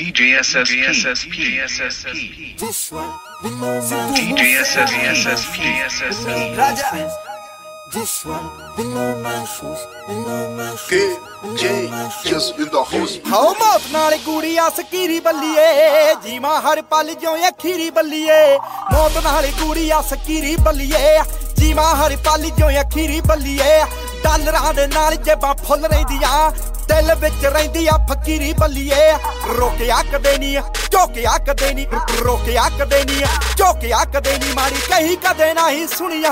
DJ SSP, SSP, This one, we know my DJ SSP, SSP, SSP. Raja. This one, we know my shoes, we know my shoes. K J just in the house. ਹਾਉ ਮੌਤ ਨਾਲ ਕੁੜੀਆ ਸਕੀਰੀ ਬੱਲੀਏ ਜੀਵਾਂ ਹਰ ਪਲ ਜਿਉਂ ਅਖੀਰੀ ਬੱਲੀਏ ਮੌਤ ਨਾਲ ਕੁੜੀਆ ਸਕੀਰੀ ਬੱਲੀਏ ਜੀਵਾਂ ਹਰ ਪਲ ਜਿਉਂ ਅਖੀਰੀ ਬੱਲੀਏ ਡਾਲਰਾਂ ਦੇ ਨਾਲ ਜੇਬਾਂ ਫੁੱਲ ਰਹਿੰਦੀਆਂ ਦਿਲ ਵਿੱਚ ਰਹਿੰਦੀ ਆ ਫਕੀਰੀ ਬੱਲੀਏ। ਰੋਕਿਆ ਕਦੇ ਨਹੀਂ ਝੋਕਿਆ ਕਦੇ ਨਹੀਂ ਰੋਕਿਆ ਕਦੇ ਨਹੀਂ ਝੋਕਿਆ ਕਦੇ ਨਹੀਂ ਮਾਰੀ ਕਹੀ ਕਦੇ ਨਹੀਂ ਸੁਣੀਆਂ।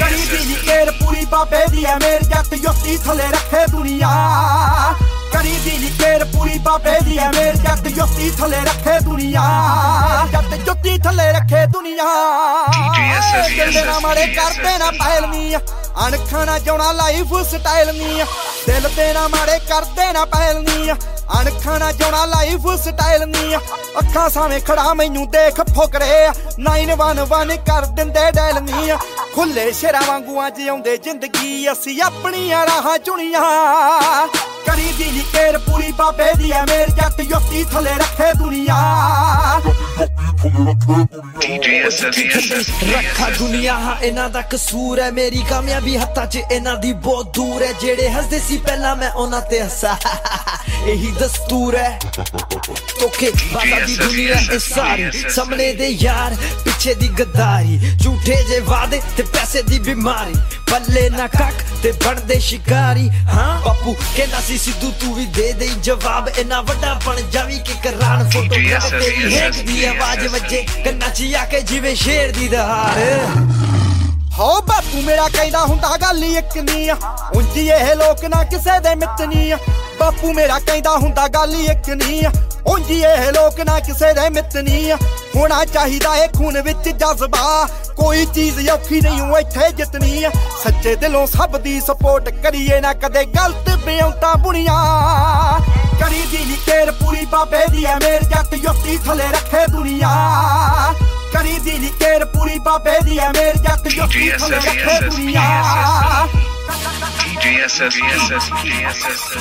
ਕਰੀ ਦੀ ਨੀ SSP. ਕੇਰ ਪੂਰੀ ਬਾਬੇ ਦੀ ਐ ਮੇਰ ਜੱਟ ਯੋਤੀ ਥਲੇ ਰੱਖੇ ਦੁਨੀਆ। ਕਰੀ ਦੀ ਨੀ ਕੇਰ ਪੂਰੀ ਬਾਬੇ ਦੀ ਐ ਮੇਰ ਜੱਟ ਯੋਤੀ ਥਲੇ ਰੱਖੇ ਦੁਨੀਆ। ਜੱਟ ਜੋਤੀ ਥਲੇ ਰੱਖੇ ਦੁਨੀਆ। ਨਾ ਮਾਰੇ ਕਰਦੇ ਨਾ ਪਹਿਲਨੀ ਅਣਖਾਂ ਨਾ ਜਾਉਣਾ ਲਾਈਫ ਸਟਾਈਲ ਨਹੀਂ ਦਿਲ ਤੇ ਨਾ ਮਾਰੇ ਕਰਦੇ ਨਾ ਪਹਿਲਨੀ ਅਣਖਾਂ ਨਾ ਜਾਉਣਾ ਲਾਈਫ ਸਟਾਈਲ ਨਹੀਂ ਅੱਖਾਂ ਸਾਵੇਂ ਖੜਾ ਮੈਨੂੰ ਦੇਖ ਫੁਕਰੇ 911 ਕਰ ਦਿੰਦੇ ਡੈਲ ਨਹੀਂ ਖੁੱਲੇ ਸ਼ੇਰਾਂ ਵਾਂਗੂ ਅੱਜ ਆਉਂਦੇ ਜ਼ਿੰਦਗੀ, ਅਸੀਂ ਆਪਣੀਆਂ ਰਾਹਾਂ ਚੁਣੀਆਂ। ਕਰੀ ਦੀ ਨੀ ਕੇਰ ਪੂਰੀ, ਬਾਬੇ ਦੀ ਐ ਮੇਰ ਜੱਟ ਯੋਤੀ ਥਲੇ ਰੱਖੇ ਦੁਨੀਆ। ਰੱਖਾ ਦੁਨੀਆ ਹਾਂ ਇਹਨਾਂ ਦਾ ਕਸੂਰ ਹੈ ਮੇਰੀ ਕਾਮਯਾਬੀ ਹੱਥਾਂ 'ਚ ਇਹਨਾਂ ਦੀ ਬਹੁਤ ਦੂਰ ਹੈ ਜਿਹੜੇ ਹੱਸਦੇ ਸੀ ਪਹਿਲਾਂ ਮੈਂ ਉਹਨਾਂ ਤੇ ਹੱਸਾ ਇਹੀ ਦਸਤੂਰ ਹੈ ਤੋਕੇ ਬਾਬਾ ਦੀ ਦੁਨੀਆ ਇਹ ਸਾਰੀ ਸਾਹਮਣੇ ਦੇ ਯਾਰ ਪਿੱਛੇ ਦੀ ਗਦਾਰੀ ਝੂਠੇ ਜੇ ਵਾਦੇ ਤੇ ਪੈਸੇ ਦੀ ਬਿਮਾਰੀ ਪੱਲੇ ਨਾ ਕੱਖ ਤੇ ਬਣਦੇ ਸ਼ਿਕਾਰੀ। ਹਾਂ ਬਾਪੂ ਕਹਿੰਦਾ ਸੀ ਸਿੱਧੂ ਤੂੰ ਵੀ ਦੇ ਦੇ ਜਵਾਬ। ਇਹਨਾਂ ਵੱਡਾ ਬਣ ਜਾਵੀ ਕਿ ਕਰਾਨ ਫੋਟੋਗ੍ਰਾਫ ਤੇਰੀ ਹੈਂਗ ਦੀ ਆਵਾਜ਼ ਵੱਜੇ। ਕੰਨਾਂ 'ਚ ਆ ਕੇ ਜਿਵੇਂ ਸ਼ੇਰ ਦੀ ਦਹਾੜ ਹੋ ਬਾਪੂ ਮੇਰਾ ਕਹਿੰਦਾ ਹੁੰਦਾ ਗੱਲ ਹੀ ਇੱਕ ਨਹੀਂ ਆ। ਉਂਝ ਇਹ ਲੋਕ ਨਾ ਕਿਸੇ ਦੇ ਮਿੱਤ ਨਹੀਂ ਆ। ਬਾਪੂ ਮੇਰਾ ਕਹਿੰਦਾ ਹੁੰਦਾ ਗੱਲ ਹੀ ਇੱਕ ਨਹੀਂ ਆ। ਉਂਝ ਇਹ ਲੋਕ ਨਾ ਕਿਸੇ ਦੇ ਮਿੱਤ ਨਹੀਂ ਹੋਣਾ ਚਾਹੀਦਾ ਏ ਖੂਨ ਵਿੱਚ ਜਜ਼ਬਾ ਕੋਈ ਚੀਜ਼ ਔਖੀ ਨਹੀਂ ਓ ਇੱਥੇ ਜਿੱਤਣੀ ਆ ਸੱਚੇ ਦਿਲੋਂ ਸਭ ਦੀ ਸਪੋਰਟ ਕਰੀਏ ਨਾ ਕਦੇ ਗਲਤ ਬਿਉਂਤਾ ਬੁਣੀਆਂ ਕਰੀ ਦੀ ਨੀ ਕੇਰ ਪੂਰੀ ਬਾਬੇ ਦੀ ਐ ਮੇਰ ਜੱਟ ਯੋਤੀ ਥਲੇ ਰੱਖੇ ਦੁਨੀਆ ਕਰੀ ਦੀ ਨੀ ਕੇਰ ਪੂਰੀ ਬਾਬੇ ਦੀ ਐ ਮੇਰ ਜੱਟ ਯੋਤੀ ਥਲੇ ਰੱਖੇ ਦੁਨੀਆ DJ SSP, SSP, SSP.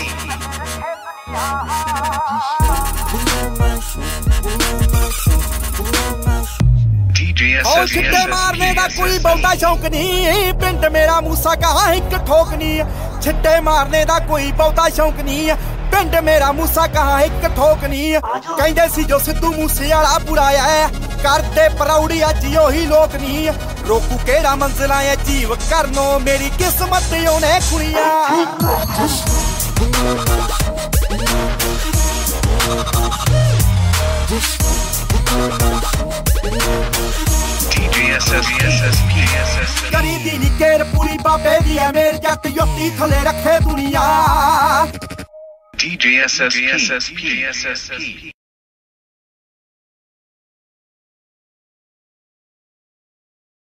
SSP, ਛਿੱਟੇ ਮਾਰਨੇ ਦਾ ਕੋਈ. ਬਹੁਤਾ ਸ਼ੌਂਕ ਨਹੀਂ। ਪਿੰਡ ਮੇਰਾ ਮੂਸਾ ਕਹਾ ਇੱਕ ਠੋਕ ਨਹੀਂ। ਛਿੱਟੇ ਮਾਰਨੇ ਦਾ ਕੋਈ ਬਹੁਤਾ ਸ਼ੌਂਕ ਨਹੀਂ। ਪਿੰਡ ਮੇਰਾ ਮੂਸਾ ਕਹਾ ਇੱਕ ਠੋਕ ਨਹੀਂ। ਕਹਿੰਦੇ ਸੀ ਜੋ ਸਿੱਧੂ ਮੂਸੇ ਵਾਲਾ ਬੁਰਾਇਆ ਕਰਦੇ ਪਰੌੜੀ ਅੱਜ ਉਹੀ ਲੋਕ ਨਹੀਂ। ਰੋਕੂ ਕਿਹੜਾ ਮੰਜ਼ਲਾਂ ਐ ਜੀਵ ਕਰਨੋ ਮੇਰੀ ਕਿਸਮਤ ਉਹਨੇ ਕੁੜੀਆਂ ਕਰੀ ਦੀ ਨੀ ਕੇਰ ਪੂਰੀ ਬਾਬੇ ਦੀ ਐ ਮੇਰ ਜੱਟ ਯੋਤੀ ਥਲੇ ਰੱਖੇ ਦੁਨੀਆ। DJ SSP, SSP, SSP.